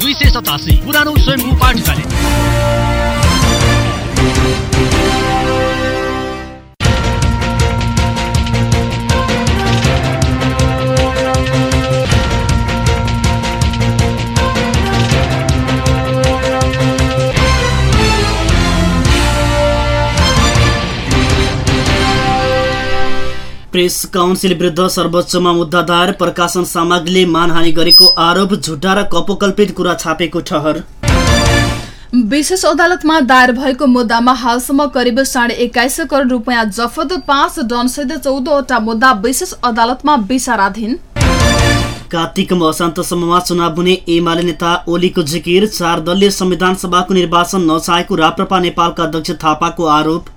दुई सय सतासी पुरानो स्वयम्भू पाठशाला। प्रेस काउन्सिल विरुद्ध सर्वोच्चमा मुद्दा दायर प्रकाशन सामग्रीले मानहानि गरेको आरोप झुटा र कपोकल्पित कुरा छापेको ठहर। विशेष अदालतमा दायर भएको मुद्दामा हालसम्म करिब साढे एक्काइस करोड रुपियाँ जफत पाँच डनसहित चौधवटा मुद्दा विशेष अदालतमा विचाराधीन। कार्तिकमा अशान्तसम्ममा चुनाव हुने एमाले नेता ओलीको जिकिर चार दलीय संविधान सभाको निर्वाचन नचाहेको राप्रपा नेपालका अध्यक्ष थापाको आरोप।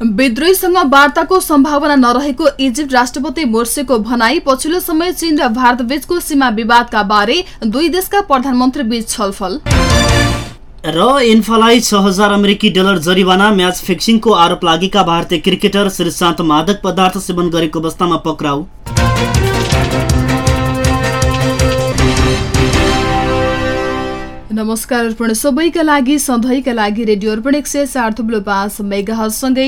विद्रोहीसँग वार्ताको सम्भावना नरहेको इजिप्ट राष्ट्रपति मोर्सेको भनाई पछिल्लो समय चीन र भारत बीचको सीमा विवादका बारे दुई देशका प्रधानमन्त्री बीच छलफल। र इन्फालाई छ हजार अमेरिकी डलर जरिवाना म्याच फिक्सिङको आरोप लागेका भारतीय क्रिकेटर श्रीशान्त मादक पदार्थ सेवन गरेको अवस्थामा पक्राउ। नमस्कार अर्पण। सबैका लागि सधैँका लागि रेडियो अर्पण एक सय चार थुप्लो पाँच मेगासँगै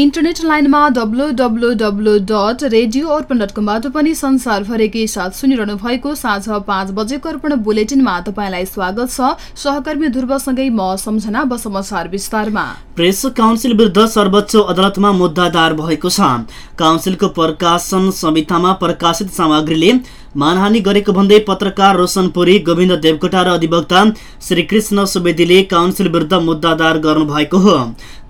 इन्टरनेट लाइनमा W W W dot radio Arpan dot कमबाट पनि संसारभरिकै साथ सुनिरहनु भएको साँझ पाँच बजेको अर्पण बुलेटिनमा तपाईँलाई स्वागत छ। सहकर्मी ध्रुवसँगै म सम्झना समाचार विस्तारमा। प्रेस काउन्सिल विरुद्ध सर्वोच्च अदालतमा मुद्दा दायर भएको छ। काउन्सिलको प्रकाशन संहितामा प्रकाशित सामग्रीले मानहानि गरेको भन्दै पत्रकार रोशन पुरी गोविन्द देवकोटा र अधिवक्ता श्रीकृष्ण सुवेदीले काउन्सिल विरुद्ध मुद्दा दायर गर्नुभएको हो।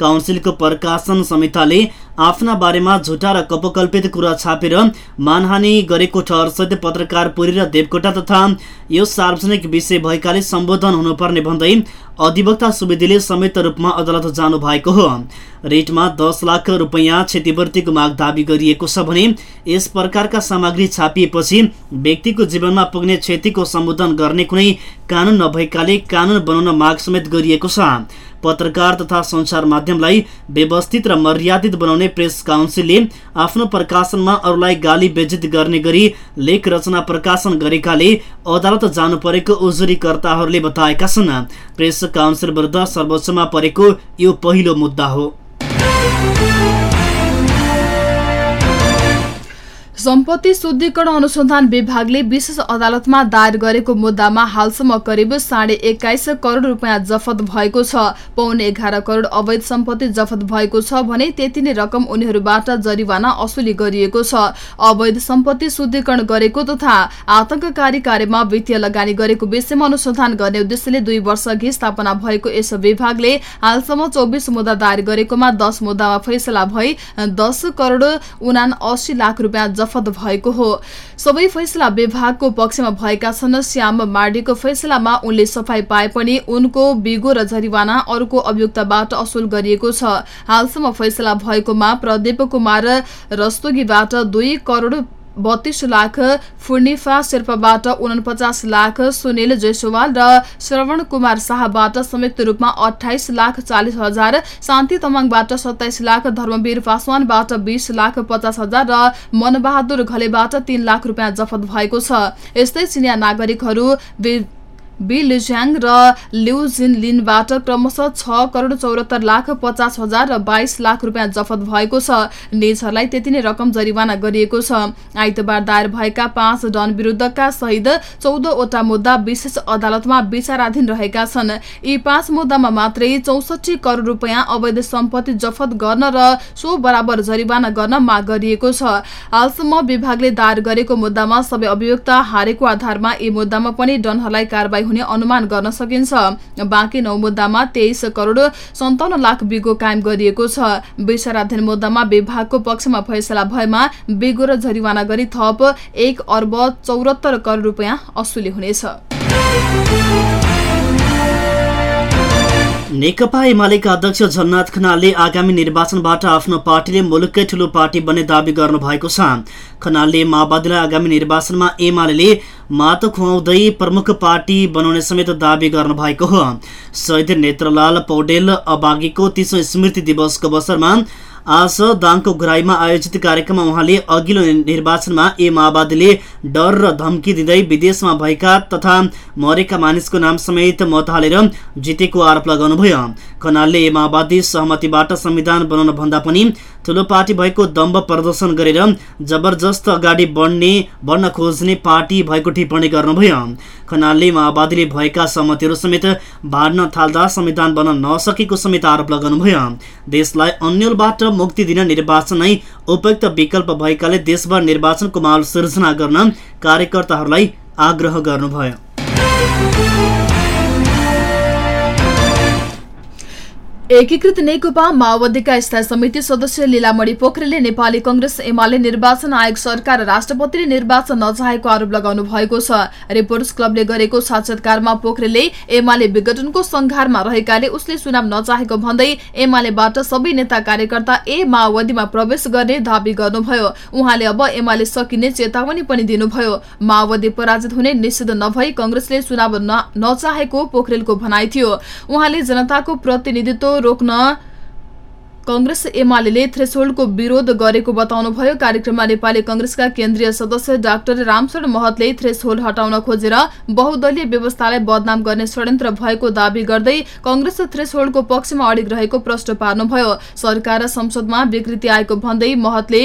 काउन्सिलको प्रकाशन संहिताले आफ्ना बारेमा झुटा र कपकल्पित कुरा छापेर मानहानि गरेको ठहरसहित पत्रकार पुरी र देवकोटा तथा यो सार्वजनिक विषय भएकाले सम्बोधन हुनुपर्ने भन्दै अधिवक्ता सुवेदीले संयुक्त रूपमा अदालत जानु भएको हो। रेटमा दस लाख रुपियाँ क्षतिपूर्तिको माग दावी गरिएको छ भने यस प्रकारका सामग्री छापिएपछि व्यक्तिको जीवनमा पुग्ने क्षतिको सम्बोधन गर्ने कुनै कानुन नभएकाले कानुन बनाउन माग समेत गरिएको छ। पत्रकार तथा सञ्चार माध्यमलाई व्यवस्थित र मर्यादित बनाउने प्रेस काउन्सिलले आफ्नो प्रकाशनमा अरूलाई गाली बेजित गर्ने गरी लेख रचना प्रकाशन गरेकाले अदालत जानु परेको उजुरीकर्ताहरूले बताएका छन्। प्रेस काउन्सिल विरुद्ध सर्वोच्चमा परेको यो पहिलो मुद्दा हो। सम्पत्ति शुद्धिकरण अनुसन्धान विभागले विशेष अदालतमा दायर गरेको मुद्दामा हालसम्म करिब साढे एक्काइस करोड रुपियाँ जफत भएको छ। पौने एघार करोड अवैध सम्पत्ति जफत भएको छ भने त्यति नै रकम उनीहरूबाट जरिवाना असुली गरिएको छ। अवैध सम्पत्ति शुद्धिकरण गरेको तथा आतंककारी कार्यमा वित्तीय लगानी गरेको विषयमा अनुसन्धान गर्ने उद्देश्यले दुई वर्ष अघि स्थापना भएको यस विभागले हालसम्म चौबिस मुद्दा दायर गरेकोमा दस मुद्दामा फैसला भई दस करोड उना अस्सी लाख रुपियाँ जफत भएको हो। सबै फैसला विभागको पक्षमा भएका छन्। श्याम मार्डीको फैसलामा उनले सफाई पाए पनि उनको बिगो र जरिवाना अरूको अभियुक्तबाट असुल गरिएको छ। हालसम्म फैसला भएकोमा प्रदीप कुमार रस्तोगीबाट दुई करोड बत्तीस लाख फुर्निफा शेर्पाबाट उनपचास लाख सुनिल जयसवाल र श्रवण कुमार शाहबाट संयुक्त रूपमा अठाइस लाख चालिस हजार शान्ति तमाङबाट सत्ताइस लाख धर्मवीर पासवानबाट बीस लाख पचास हजार र मनबहादुर घलेबाट तीन लाख रुपियाँ जफत भएको छ। यस्तै चिनिया नागरिकहरू बी लिज्याङ र लिउ जिन लिनबाट क्रमशः छ करोड चौरात्तर लाख पचास हजार र बाइस लाख रुपियाँ जफत भएको छ। निजहरूलाई त्यति नै रकम जरिवाना गरिएको छ। आइतबार दायर भएका पाँच डन विरुद्धका सहित चौधवटा मुद्दा विशेष अदालतमा विचाराधीन रहेका छन्। यी पाँच मुद्दामा मात्रै चौसठी करोड रुपियाँ अवैध सम्पत्ति जफत गर्न र सो बराबर जरिवाना गर्न माग गरिएको छ। हालसम्म विभागले दायर गरेको मुद्दामा सबै अभियुक्त हारेको आधारमा यी मुद्दामा पनि डनहरूलाई कारवाही हुने अनुमान गर्न सकिन्छ। बाँकी नौ मुद्दामा तेइस करोड सन्ताउन्न लाख बिगो कायम गरिएको छ। विचाराधीन मुद्दामा विभागको पक्षमा फैसला भएमा बिगो र जरिवाना गरी थप एक अर्ब चौरात्तर करोड रुपियाँ असुली हुनेछ। नेकपा एमालेका अध्यक्ष झलनाथ खनालले आगामी निर्वाचनबाट आफ्नो पार्टीले मुलुककै ठूलो पार्टी बन्ने दावी गर्नु भएको छ। खनालले माओवादीलाई आगामी निर्वाचनमा एमाले मात खुवाउँदै प्रमुख पार्टी बनाउने समेत दावी गर्नुभएको हो। शहीद नेत्रलाल पौडेल अबागीको तीसौँ स्मृति दिवसको अवसरमा आज दाङको घुराईमा आयोजित कार्यक्रममा उहाँले अघिल्लो निर्वाचनमा ए माओवादीले डर र धम्की दिँदै विदेशमा भएका तथा मरेका मानिसको नाम समेत मत हालेर जितेको आरोप लगाउनुभयो। खनालले ए माओवादी सहमतिबाट संविधान बनाउन भन्दा पनि ठुलो पार्टी भएको दम्ब प्रदर्शन गरेर जबरजस्त अगाडि बढ्ने बढ्न खोज्ने पार्टी भएको टिप्पणी गर्नुभयो। खनालले माओवादीले भएका सहमतिहरू समेत बाँड्न थाल्दा संविधान बन्न नसकेको समेत आरोप लगाउनुभयो। देशलाई अन्यलबाट मुक्ति दिन निर्वाचन नै उपयुक्त विकल्प भएकाले देशभर निर्वाचनको माहौल सिर्जना गर्न कार्यकर्ताहरूलाई आग्रह गर्नुभयो। एकीकृत नेकपा माओवादीका स्थायी समिति सदस्य लीलामणि पोखरेलले नेपाली कंग्रेस एमाले निर्वाचन आयोग सरकार राष्ट्रपतिले निर्वाचन नचाहेको आरोप लगाउनु भएको छ रिपोर्टर्स क्लबले गरेको साक्षात्कारमा पोखरेलले एमाले विघटनको संघारमा रहेकाले उसले चुनाव नचाहेको भन्दै एमालेबाट सबै नेता कार्यकर्ता ए माओवादीमा प्रवेश गर्ने दावी गर्नुभयो उहाँले अब एमाले सकिने चेतावनी पनि दिनुभयो माओवादी पराजित हुने निषेध नभई कंग्रेसले चुनाव नचाहेको पोखरेलको भनाइ थियो उहाँले जनताको प्रतिनिधित्व रोक्न कंग्रेस एमाले थ्रेसोल्डको विरोध गरेको बताउनुभयो। कार्यक्रममा नेपाली कंग्रेसका केन्द्रीय सदस्य डाक्टर रामशरण महतले थ्रेसोल्ड हटाउन खोजेर बहुदलीय व्यवस्थालाई बदनाम गर्ने षड्यन्त्र भएको दावी गर्दै कंग्रेस थ्रेसोल्डको पक्षमा अडिग रहेको प्रश्न पार्नुभयो। सरकार र संसदमा विकृति आएको भन्दै महतले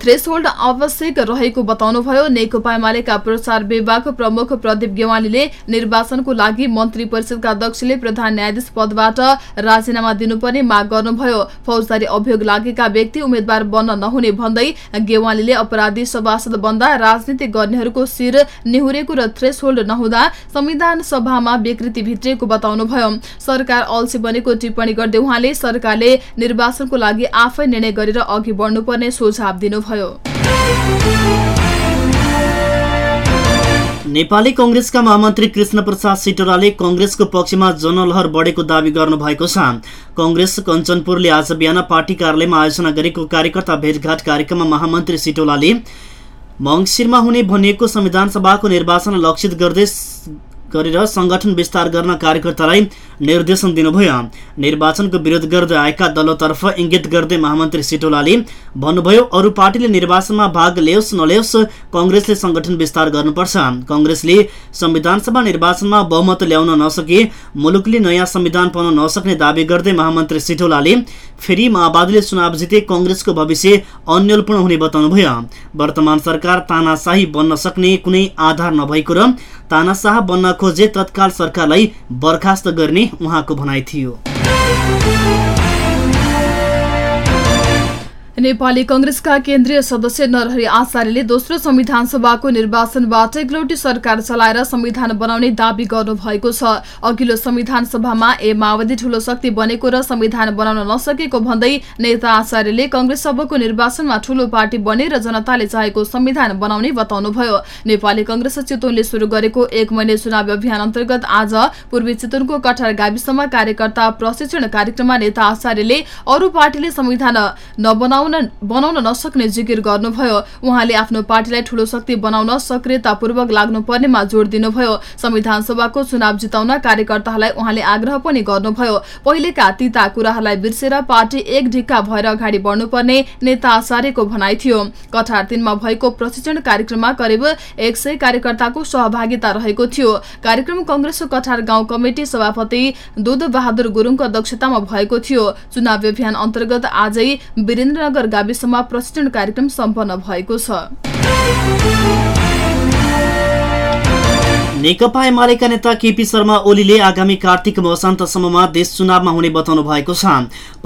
थ्रेसहोल्ड आवश्यक रहेको बताउनुभयो। नेकपा एमालेका प्रचार विभाग प्रमुख प्रदीप गेवालीले निर्वाचनको लागि मन्त्री परिषदका अध्यक्षले प्रधान न्यायाधीश पदबाट राजीनामा दिनुपर्ने माग गर्नुभयो। फौजदारी अभियोग लागेका व्यक्ति उम्मेद्वार बन्न नहुने भन्दै गेवालीले अपराधी सभासद बन्दा राजनीति गर्नेहरूको शिर निहुरेको र थ्रेसहोल्ड नहुँदा संविधान सभामा विकृति भित्रिएको बताउनुभयो। सरकार अल्छी बनेको टिप्पणी गर्दै उहाँले सरकारले निर्वाचनको लागि आफै निर्णय गरेर अघि बढ्नुपर्ने सुझाव दिनुभयो। नेपाली कंग्रेसका महामन्त्री कृष्ण प्रसाद सिटोराले कंग्रेसको पक्षमा जनलहर बढेको दावी गर्नुभएको छ। कंग्रेस कञ्चनपुरले आज बिहान पार्टी कार्यालयमा आयोजना गरेको कार्यकर्ता भेटघाट कार्यक्रममा महामन्त्री सिटोलाले मङ्सिरमा हुने भनिएको संविधान सभाको निर्वाचन लक्षित गर्दै गरेर संगठन विस्तार गर्न कार्यकर्तालाई निर्देशन दिनुभयो। निर्वाचनको विरोध गर्दै आएका दलतर्फ इङ्गित गर्दै महामन्त्री सिटोलाले भन्नुभयो अरू पार्टीले निर्वाचनमा भाग ल्याओस् नल्याओस् कङ्ग्रेसले संगठन विस्तार गर्नुपर्छ। कङ्ग्रेसले संविधान सभा निर्वाचनमा बहुमत ल्याउन नसके मुलुकले नयाँ संविधान पाउन नसक्ने दावी गर्दै महामन्त्री सिटोलाले फेरि माओवादीले चुनाव जिते कङ्ग्रेसको भविष्य अन्यलपूर्ण हुने बताउनुभयो। वर्तमान सरकार तानाशाही बन्न सक्ने कुनै आधार नभएको र तानाशाह बन्न खोजे तत्काल सरकारलाई बर्खास्त गर्ने उहाँको भनाइ थियो। नेपाली कंग्रेसका केन्द्रीय सदस्य नरहरि आचार्यले दोस्रो संविधान सभाको निर्वाचनबाट एकलौटी सरकार चलाएर संविधान बनाउने दावी गर्नुभएको छ। अघिल्लो संविधान सभामा ए माओवादी ठूलो शक्ति बनेको र संविधान बनाउन नसकेको भन्दै नेता आचार्यले कंग्रेस सबको निर्वाचनमा ठूलो पार्टी बने र जनताले चाहेको संविधान बनाउने बताउनुभयो। नेपाली कंग्रेस चितवनले शुरू गरेको एक महिने चुनावी अभियान अन्तर्गत आज पूर्वी चितवनको कठार गाविसमा कार्यकर्ता प्रशिक्षण कार्यक्रममा नेता आचार्यले अरू पार्टीले संविधान नबनाउ बनाउन नसक्ने जिकिर गर्नुभयो। उहाँले आफ्नो पार्टीलाई ठूलो शक्ति बनाउन सक्रियतापूर्वक लाग्नु पर्नेमा जोड़ दिनुभयो। संविधान सभाको चुनाव जिताउन कार्यकर्ताहरूलाई उहाँले आग्रह पनि गर्नुभयो। पहिलेका तिता कुराहरूलाई बिर्सेर पार्टी एक ढिक्का भएर अगाडि बढ्नुपर्ने नेता आचार्यको भनाइ थियो। कठार तीनमा भएको प्रशिक्षण कार्यक्रममा करिब एक सय कार्यकर्ताको सहभागिता रहेको थियो। कार्यक्रम कंग्रेसको कठार गाउँ कमिटी सभापति दुध बहादुर गुरूङको अध्यक्षतामा भएको थियो। चुनाव अभियान अन्तर्गत आजै वीरेन्द्रनगर नगर गाविसमा प्रशिक्षण कार्यक्रम सम्पन्न भएको छ। नेकपा एमालेका नेता केपी शर्मा ओलीले आगामी कार्तिक मसान्तसम्ममा देश चुनावमा हुने बताउनु भएको छ।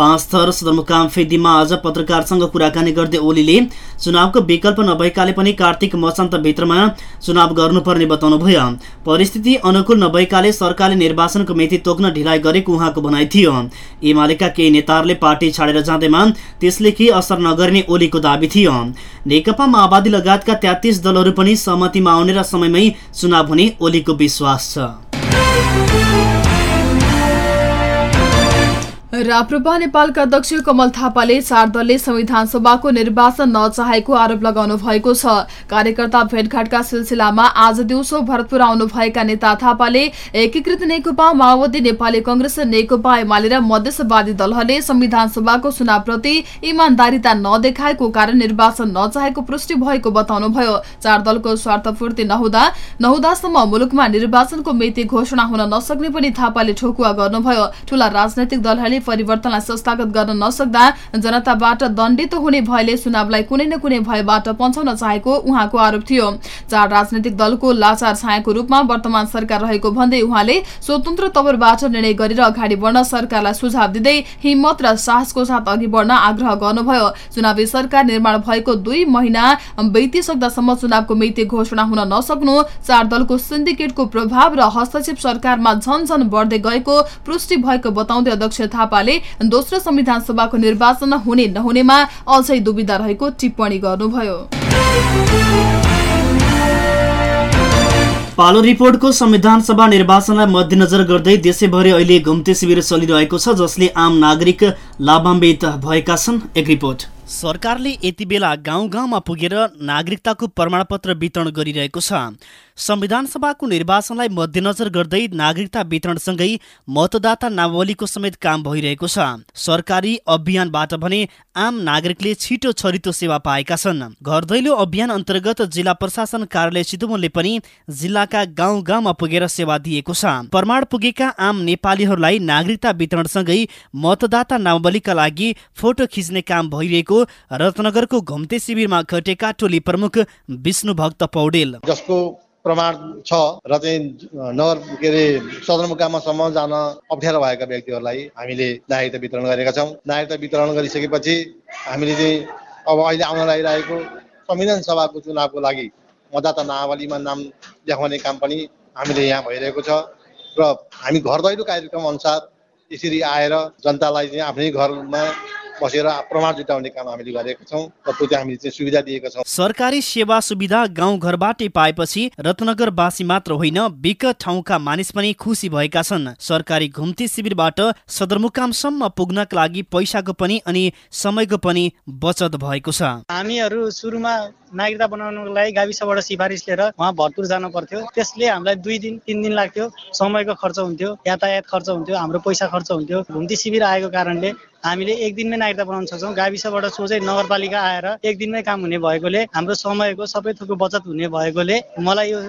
पाँच थर सदरमुकाम फेदीमा आज पत्रकारसँग कुराकानी गर्दै ओलीले चुनावको विकल्प नभएकाले पनि कार्तिक मसान्तभित्रमा चुनाव गर्नुपर्ने बताउनुभयो। परिस्थिति अनुकूल नभएकाले सरकारले निर्वाचनको मिति तोक्न ढिलाइ गरेको उहाँको भनाइ थियो। एमालेका केही नेताहरूले पार्टी छाडेर जाँदैमा त्यसले केही असर नगर्ने ओलीको दावी थियो। नेकपा माओवादी लगायतका तेत्तिस दलहरू पनि सहमतिमा आउने र समयमै चुनाव हुने टोलीको विश्वास छ। राप्रपा नेपालका अध्यक्ष कमल थापाले चार दलले संविधान सभाको निर्वाचन नचाहेको आरोप लगाउनु भएको छ। कार्यकर्ता भेटघाटका सिलसिलामा आज दिउँसो भरतपुर आउनुभएका नेता थापाले एकीकृत नेकपा माओवादी नेपाली कंग्रेस नेकपा एमाले र मधेसवादी दलहरूले संविधान सभाको चुनावप्रति इमान्दारिता नदेखाएको कारण निर्वाचन नचाहेको पुष्टि भएको बताउनुभयो। चार दलको स्वार्थपूर्ति नहुँदा नहुँदासम्म मुलुकमा निर्वाचनको मिति घोषणा हुन नसक्ने पनि थापाले ठोकुवा गर्नुभयो। ठूला राजनैतिक दलहरूले परिवर्तनलाई संस्थागत गर्न नसक्दा जनताबाट दण्डित हुने भएले चुनावलाई कुनै न कुनै भयबाट पन्छाउन चाहेको उहाँको आरोप थियो। चार राजनैतिक दलको लाचार छायाको रूपमा वर्तमान सरकार रहेको भन्दै उहाँले स्वतन्त्र तवरबाट निर्णय गरेर अगाडि बढ्न सरकारलाई सुझाव दिँदै हिम्मत र साहसको साथ अघि बढ्न आग्रह गर्नुभयो। चुनावी सरकार निर्माण भएको दुई महिना बितिसक्दासम्म चुनावको मिति घोषणा हुन नसक्नु चार दलको सिन्डिकेटको प्रभाव र हस्तक्षेप सरकारमा झन बढ्दै गएको पुष्टि भएको बताउँदै अध्यक्ष थापा थापाले दोस्रो संविधान सभाको निर्वाचन हुने नहुनेमा अझै दुविधा रहेको टिप्पणी गर्नुभयो। पालो रिपोर्टको संविधान सभा निर्वाचनलाई मध्यनजर गर्दै देशैभरि अहिले घुम्ते शिविर चलिरहेको छ जसले आम नागरिक लाभान्वित भएका छन्। एक रिपोर्ट। सरकारले यति बेला गाउँ गाउँमा पुगेर नागरिकताको प्रमाणपत्र वितरण गरिरहेको छ। संविधान सभाको निर्वाचनलाई मध्यनजर गर्दै नागरिकता वितरणसँगै मतदाता नावलीको समेत काम भइरहेको छ। सरकारी अभियानबाट भने आम नागरिकले छिटो छरितो सेवा पाएका छन्। घर दैलो अभियान अन्तर्गत जिल्ला प्रशासन कार्यालय चितवनले पनि जिल्लाका गाउँ गाउँमा पुगेर सेवा दिएको छ। प्रमाण पुगेका आम नेपालीहरूलाई नागरिकता वितरणसँगै मतदाता नावलीका लागि फोटो खिच्ने काम भइरहेको रत्नगरको घुम्ते शिविरमा घटेका टोली प्रमुख विष्णु भक्त पौडेल। जसको प्रमाण छ र चाहिँ नगर के अरे सदरमुकामसम्म जान अप्ठ्यारो भएका व्यक्तिहरूलाई हामीले नागरिकता वितरण गरेका छौँ। नागरिकता वितरण गरिसकेपछि हामीले चाहिँ अब अहिले आउन लागिरहेको संविधान सभाको चुनावको लागि मतदाता नावलीमा नाम देखाउने काम पनि हामीले यहाँ भइरहेको छ र हामी घर दैलो कार्यक्रम अनुसार यसरी आएर जनतालाई चाहिँ आफ्नै घरमा बसेर प्रमाण जुटाउने काम हामीले गरेका छौँ र त्यो चाहिँ हामीले चाहिँ सुविधा दिएका छौँ। सरकारी सेवा सुविधा गाउँ घरबाटै पाएपछि रत्नगरवासी मात्र होइन विकट ठाउँका मानिस पनि खुसी भएका छन्। सरकारी घुम्ती शिविरबाट सदरमुकामसम्म पुग्नका लागि पैसाको पनि अनि समयको पनि बचत भएको छ। हामीहरू सुरुमा नागरिकता बनाउनको लागि गाविसबाट सिफारिस लिएर उहाँ भरतपुर जानु पर्थ्यो त्यसले हामीलाई दुई दिन तिन दिन लाग्थ्यो। समयको खर्च हुन्थ्यो यातायात खर्च हुन्थ्यो हाम्रो पैसा खर्च हुन्थ्यो। घुम्ती शिविर आएको कारणले हामीले एक दिनमै नागरिकता बनाउन सक्छौँ। गाविसबाट सोझै नगरपालिका आएर एक दिनमै काम हुने भएकोले हाम्रो समयको सबै थोकको बचत हुने भएकोले मलाई यो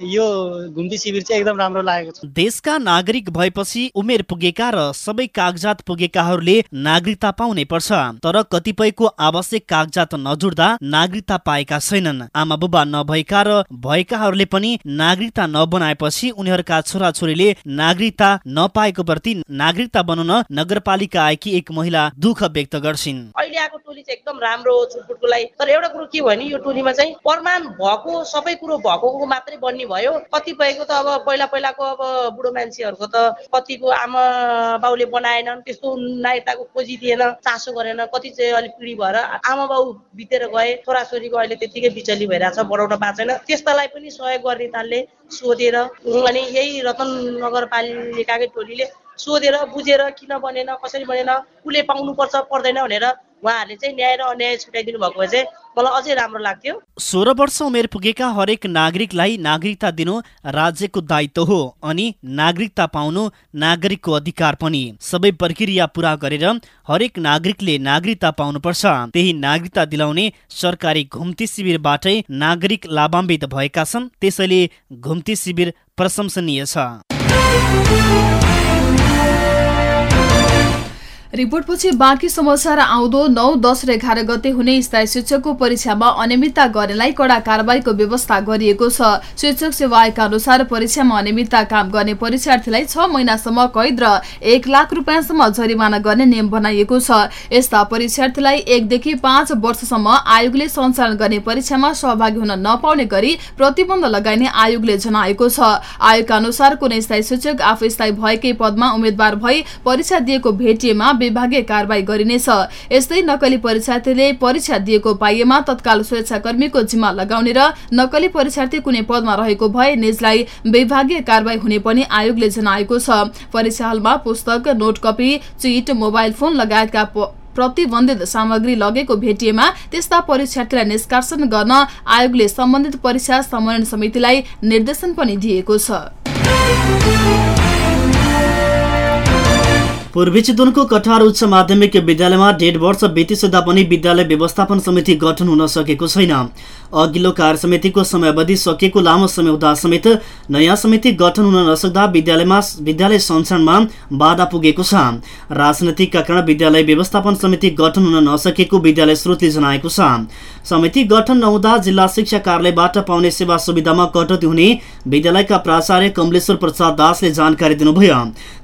यो घुम्ती शिविर चाहिँ एकदम राम्रो लागेको छ। देशका नागरिक भएपछि उमेर पुगेका र सबै कागजात पुगेकाहरूले नागरिकता पाउनै पर्छ तर कतिपयको आवश्यक कागजात नजुड्दा नागरिकता पाएका छैनन्। आमा बुबा नभएका र भएकाहरूले पनि नागरिकता नबनाएपछि उनीहरूका छोराछोरीले नागरिकता नपाएको प्रति नागरिकता बनाउन नगरपालिका आएकी एक महिला दुःख व्यक्त गर्छिन्। अहिले आएको टोली चाहिँ एकदम राम्रो छुटपुटको लागि। तर एउटा कुरो के भयो भने यो टोलीमा चाहिँ प्रमाण भएको सबै कुरो भएको मात्रै बन्ने भयो। कतिपयको त अब पहिला पहिलाको अब बुढो मान्छेहरूको त कतिको आमा बाउले बनाएनन् त्यस्तो नायताको खोजी दिएन चासो गरेन कति चाहिँ अलिक पिँढी भएर आमा बाउ बितेर गए छोराछोरीको अहिले त्यत्तिकै बिचली भइरहेछ बढाउन पाएको छैन। त्यस्तालाई पनि सहयोग गर्ने तालले सोधेर अनि यही रतन नगरपालिकाकै टोलीले सोधेर बुझेर किन बनेन कसरी बनेन उसले पाउनुपर्छ पर्दैन भनेर उहाँहरूले चाहिँ न्याय र अन्याय छुट्याइदिनु भएको भए चाहिँ मलाई अझै राम्रो लाग्थ्यो। सोह्र वर्ष उमेर पुगेका हरेक नागरिकलाई नागरिकता दिनु राज्यको दायित्व हो अनि नागरिकता पाउनु नागरिकको अधिकार पनि। सबै प्रक्रिया पूरा गरेर हरेक नागरिकले नागरिकता पाउनुपर्छ। त्यही नागरिकता दिलाउने सरकारी घुम्ती शिविरबाटै नागरिक लाभान्वित भएका छन्। त्यसैले घुम्ती शिविर प्रशंसनीय छ। रिपोर्टपछि बाँकी समाचार आउँदो नौ दस र एघार गते हुने स्थायी शिक्षकको परीक्षामा अनियमितता गर्नेलाई कडा कारवाहीको व्यवस्था गरिएको छ। शिक्षक सेवा आयोगका अनुसार परीक्षामा अनियमितता काम गर्ने परीक्षार्थीलाई छ महिनासम्म कैद र एक लाख रुपियाँसम्म जरिमाना गर्ने नियम बनाइएको छ। यस्ता परीक्षार्थीलाई एकदेखि पाँच वर्षसम्म आयोगले सञ्चालन गर्ने परीक्षामा सहभागी हुन नपाउने गरी प्रतिबन्ध लगाइने आयोगले जनाएको छ। आयोगका अनुसार कुनै स्थायी शिक्षक आफू स्थायी भएकै पदमा उम्मेद्वार भई परीक्षा दिएको भेटिएमा विभागीय कारवाही गरिनेछ। यस्तै नकली परीक्षार्थीले परीक्षा दिएको पाइएमा तत्काल सुरक्षाकर्मीको जिम्मा लगाउने र नकली परीक्षार्थी कुनै पदमा रहेको भए निजलाई विभागीय कारवाही हुने पनि आयोगले जनाएको छ। परीक्षा हलमा पुस्तक note copy chit mobile phone लगायतका प्रतिबन्धित सामग्री लगेको भेटिएमा त्यस्ता परीक्षार्थीलाई निष्कासन गर्न आयोगले सम्बन्धित परीक्षा समन्वयन समितिलाई निर्देशन पनि दिएको छ। पूर्वी चितवनको कठार उच्च माध्यमिक विद्यालयमा डेढ वर्ष बितिसक्दा पनि विद्यालय व्यवस्थापन समिति गठन हुन सकेको छैन। अघिल्लो कार्य समितिको समयावधि सकिएको लामो समय हुँदा समेत नयाँ समिति गठन हुन नसक्दा विद्यालयमा विद्यालय सञ्चालनमा बाधा पुगेको छ। राजनैतिकका कारण विद्यालय व्यवस्थापन समिति गठन हुन नसकेको विद्यालय स्रोतले जनाएको छ। समिति गठन नहुँदा जिल्ला शिक्षा कार्यालयबाट पाउने सेवा सुविधामा कटौती हुने विद्यालयका प्राचार्य कमलेश्वर प्रसाद दासले जानकारी दिनुभयो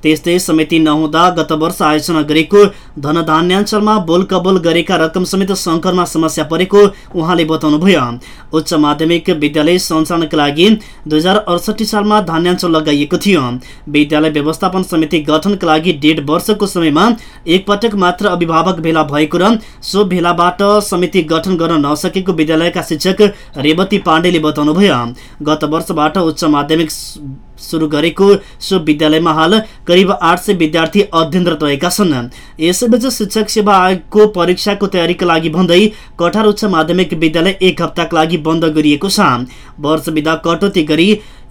त्यस्तै समिति नहुँदा गत वर्ष आयोजना गरेको धनधान्याञ्चलमा बोल कबोल गरेका रकम समेत शङ्करमा समस्या परेको उहाँले बताउनुभयो। उच्च माध्यमिक विद्यालय सञ्चालनका लागि दुई हजार अडसठी सालमा धान्याञ्चल लगाइएको थियो। विद्यालय व्यवस्थापन समिति गठनका लागि डेढ वर्षको समयमा एकपटक मात्र अभिभावक भेला भएको र सो भेलाबाट समिति गठन गर्न नसकेको विद्यालयका शिक्षक रेवती पाण्डेले बताउनुभयो। गत वर्षबाट उच्च माध्यमिक सुरु गरेको सो विद्यालयमा हाल करिब आठ सय विद्यार्थी अध्ययनरत रहेका छन्। यसैबीच शिक्षक सेवा आयोगको परीक्षाको तयारीका लागि भन्दै कठार उच्च माध्यमिक विद्यालय एक हप्ताका लागि बन्द गरिएको छ। वर्ष विधा कटौती गरी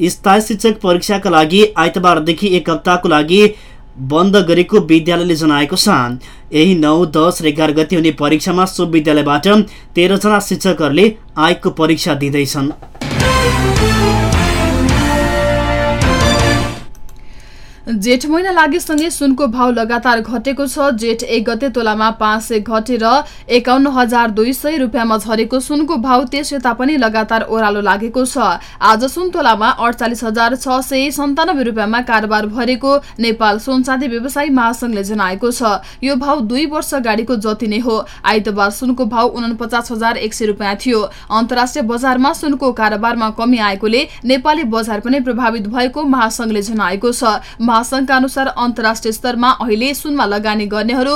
स्थायी शिक्षक परीक्षाका लागि आइतबारदेखि एक हप्ताको लागि बन्द गरेको विद्यालयले जनाएको छ। यही नौ दस र एघार गति हुने परीक्षामा सो विद्यालयबाट तेह्रजना शिक्षकहरूले आयोगको परीक्षा दिँदैछन्। जेठ महिना लागेसँगै सुनको भाव लगातार घटेको छ। जेठ एक गते तोलामा पाँच सय घटेर एकाउन्न हजार दुई सय रुपियाँमा झरेको सुनको भाव त्यस यता पनि लगातार ओह्रालो लागेको छ। आज सुन तोलामा अडचालिस हजार छ सय सन्तानब्बे रुपियाँमा कारोबार भरेको नेपाल सुनचाँदी व्यवसायी महासंघले जनाएको छ। यो भाव दुई वर्ष अगाडिको जति नै हो। आइतबार सुनको भाव उनपचास हजार एक सय रुपियाँ थियो। अन्तर्राष्ट्रिय बजारमा सुनको कारोबारमा कमी आएकोले नेपाली बजार पनि प्रभावित भएको महासंघले जनाएको छ। महासंघका अनुसार अन्तर्राष्ट्रिय स्तरमा अहिले सुनमा लगानी गर्नेहरू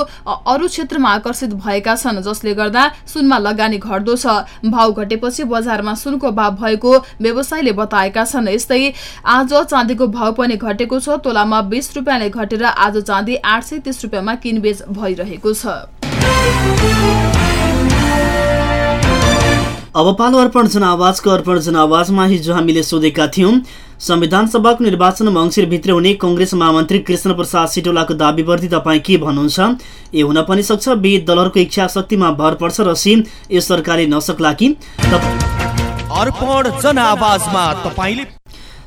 अरू क्षेत्रमा आकर्षित भएका छन् जसले गर्दा सुनमा लगानी घट्दो छ। भाव घटेपछि बजारमा सुनको भाव भएको व्यवसायीले बताएका छन्। यस्तै आज चाँदीको भाव पनि घटेको छ। तोलामा बीस रुपियाँले घटेर आज चाँदी आठ सय तीस रुपियाँमा किनबेच भइरहेको छ। अब पालो अर्पण जनावाजको अर्पण जनावाजमा हिजो हामीले सोधेका थियौँ संविधान सभाको निर्वाचन मङ्सिरभित्र हुने कङ्ग्रेस महामन्त्री कृष्ण प्रसाद सिटोलाको दावीप्रति तपाईँ के भन्नुहुन्छ? ए हुन पनि सक्छ बी दलहरूको इच्छा शक्तिमा भर पर्छ र सी यो सरकारले नसक्ला कि?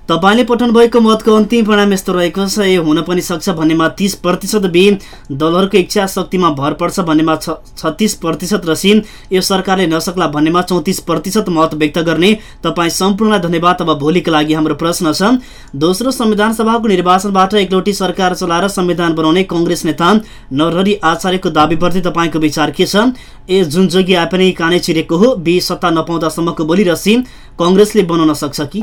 तपाईँले पठाउनु भएको मतको अन्तिम परिणाम यस्तो रहेको छ। यो हुन पनि सक्छ भन्नेमा तिस प्रतिशत बी दलहरूको इच्छा शक्तिमा भर पर्छ भन्नेमा छत्तिस प्रतिशत र सी यो सरकारले नसक्ला भन्नेमा चौतिस प्रतिशत मत व्यक्त गर्ने। तपाईँ सम्पूर्णलाई धन्यवाद। अब भोलिको लागि हाम्रो प्रश्न छ। दोस्रो संविधान सभाको निर्वाचनबाट एकलौटी सरकार चलाएर संविधान बनाउने कङ्ग्रेस नेता नरहरी आचार्यको दावीप्रति तपाईँको विचार के छ? ए जुन जोगी आए पनि कानै चिरेको हो। बी सत्ता नपाउँदासम्मको बोली र सी कङ्ग्रेसले बनाउन सक्छ कि?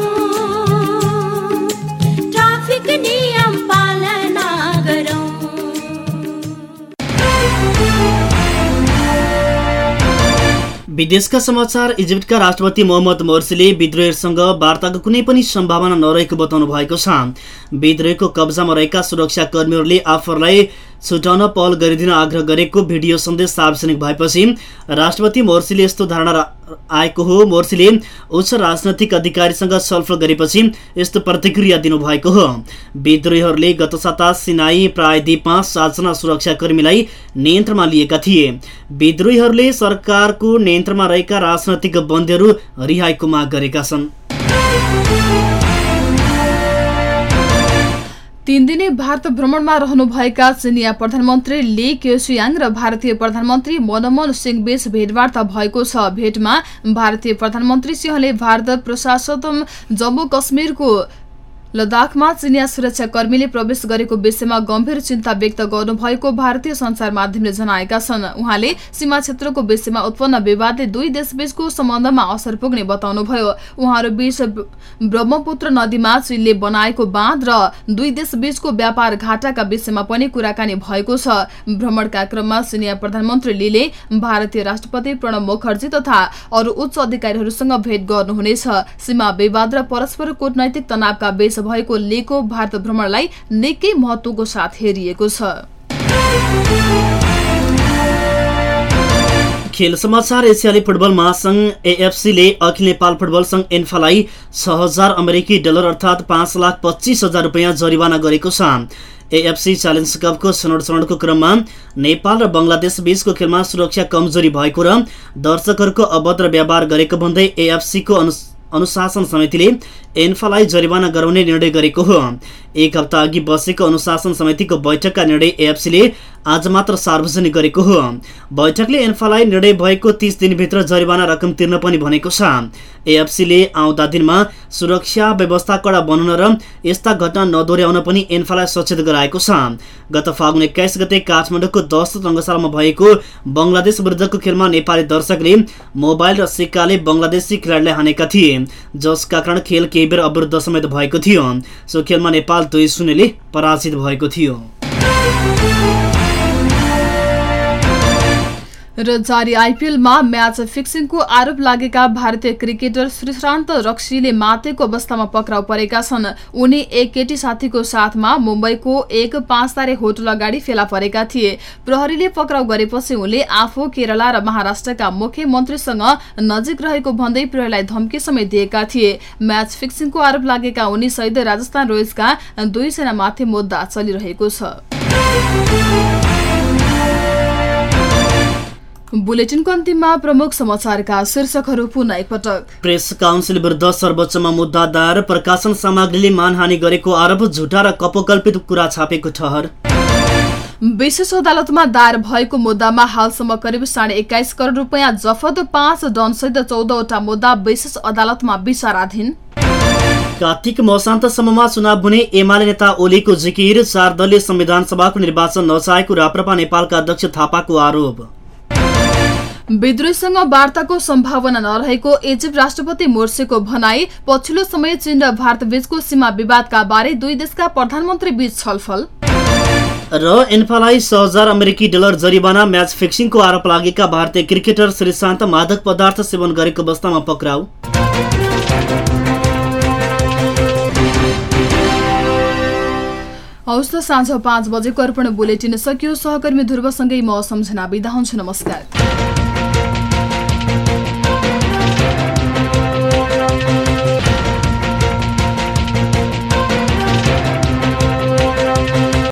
विदेशका समाचार इजिप्टका राष्ट्रपति मोहम्मद मोर्सीले विद्रोहीहरूसँग वार्ताको कुनै पनि सम्भावना नरहेको बताउनु भएको छ। विद्रोहीको कब्जामा रहेका सुरक्षा कर्मीहरूले आफूहरूलाई छुटाउन पहल गरिदिन आग्रह गरेको भिडियो सन्देश सार्वजनिक भएपछि राष्ट्रपति मोर्सीले यस्तो धारणा आएको हो। मोर्सीले उच्च राजनैतिक अधिकारीसँग छलफल गरेपछि यस्तो प्रतिक्रिया दिनुभएको हो। विद्रोहीहरूले गत साता सिनाई प्रायद्वीपमा सातजना सुरक्षाकर्मीलाई नियन्त्रणमा लिएका थिए। विद्रोहीहरूले सरकारको नियन्त्रणमा रहेका राजनैतिक बन्दीहरू रिहाईको माग गरेका छन्। तीन दिने भारत भ्रमणमा रहनुभएका चिनिया प्रधानमन्त्री ली केसियाङ र भारतीय प्रधानमन्त्री मनमोहन सिंह बीच भेटवार्ता भएको छ। भेटमा भारतीय प्रधानमन्त्री सिंहले भारत प्रशासन जम्मू कश्मीरको लद्दाखमा चिनिया सुरक्षाकर्मीले प्रवेश गरेको विषयमा गम्भीर चिन्ता व्यक्त गर्नुभएको भारतीय संचार माध्यमले जनाएका छन्। उहाँले सीमा क्षेत्रको विषयमा उत्पन्न विवादले दुई देशबीचको सम्बन्धमा असर पुग्ने बताउनुभयो। उहाँहरू बीच ब्रह्मपुत्र नदीमा चीनले बनाएको बाँध र दुई देशबीचको व्यापार घाटाका विषयमा पनि कुराकानी भएको छ। भ्रमणका क्रममा चिनिया प्रधानमन्त्री लीले भारतीय राष्ट्रपति प्रणब मुखर्जी तथा अरू उच्च अधिकारीहरूसँग भेट गर्नुहुनेछ। सीमा विवाद र परस्पर कूटनैतिक तनावका बीच भएको लेको भारत भ्रमणलाई निकै महत्वको साथ हेरिएको छ। खेल समाचार एसियाली फुटबल महासंघ एएफसीले अखिल नेपाल फुटबल संघ एन्फालाई छ हजार अमेरिकी डलर अर्थात् पाँच लाख पच्चिस हजार रुपियाँ जरिवाना गरेको छ। एएफसी च्यालेन्ज कपको छनौट चरणको क्रममा नेपाल र बङ्गलादेश बीचको खेलमा सुरक्षा कमजोरी भएको र दर्शकहरूको अभद्र व्यवहार गरेको भन्दै एएफसीको अनुशासन समितिले एन्फालाई जरिवाना गराउने निर्णय गरेको हो। एक हप्ता अघि बसेको अनुशासन समितिको बैठकका निर्णय एएफसीले आज मात्र सार्वजनिक गरेको हो। बैठकले एन्फालाई निर्णय भएको तीस दिनभित्र जरिवाना रकम तिर्न पनि भनेको छ। एएफसीले आउँदा दिनमा सुरक्षा व्यवस्था कडा बनाउन र यस्ता घटना नदोर्याउन पनि एन्फालाई सचेत गराएको छ। गत फागुन एक्काइस गते काठमाडौँको दश रङ्गशालामा भएको बङ्गलादेश विरुद्धको खेलमा नेपाली दर्शकले मोबाइल र सिक्काले बङ्गलादेशी खेलाडीलाई हानेका थिए। जसका कारण खेल केही बेर अवरुद्ध समेत भएको थियो। सो खेलमा नेपाल दुई शून्यले पराजित भएको थियो। र जारी आइपिएलमा म्याच फिक्सिङको आरोप लागेका भारतीय क्रिकेटर श्रीशान्त रक्सीले मातेको अवस्थामा पक्राउ परेका छन्। उनी एक केटी साथीको साथमा मुम्बईको एक पाँच तारे होटल अगाडि फेला परेका थिए। प्रहरीले पक्राउ गरेपछि उनले आफू केरला र महाराष्ट्रका मुख्यमन्त्रीसँग नजिक रहेको भन्दै प्रहरीलाई धम्की समेत दिएका थिए। म्याच फिक्सिङको आरोप लागेका उनी सहित राजस्थान रोयल्सका दुईजनामाथि मुद्दा चलिरहेको छ। बुलेटिनको अन्तिममा प्रमुख समाचारका शीर्षकहरू पुनः एकपटक। प्रेस काउन्सिल विरुद्ध सर्वोच्चमा मुद्दा दायर प्रकाशन सामग्रीले मानहानि गरेको आरोप झुटा र कपोकल्पित कुरा छापेको ठहर। विशेष अदालतमा दायर भएको मुद्दामा हालसम्म करिब साढे एक्काइस करोड रुपियाँ जफत पाँच डनसहित चौधवटा मुद्दा विशेष अदालतमा विचाराधीन। कार्तिक मसान्तसम्ममा चुनाव हुने एमाले नेता ओलीको जिकिर चार दलीय संविधान सभाको निर्वाचन नचाहेको राप्रपा नेपालका अध्यक्ष थापाको आरोप। विद्रोहीसँग वार्ताको सम्भावना नरहेको इजिप्ट राष्ट्रपति मोर्सेको भनाई पछिल्लो समय चीन र भारत बीचको सीमा विवादका बारे दुई देशका प्रधानमन्त्री बीच छलफल। र एन्फालाई छ हजार अमेरिकी डलर जरिवाना म्याच फिक्सिङको आरोप लागेका भारतीय क्रिकेटर श्रीशान्त मादक पदार्थ सेवन गरेको अवस्थामा पक्राउ। हौस् त साँझ पाँच बजेको अर्पण बुलेटिन सकियो। सहकर्मी ध्रुवसँगै म सम्झना बिदा हुन्छु। नमस्कार।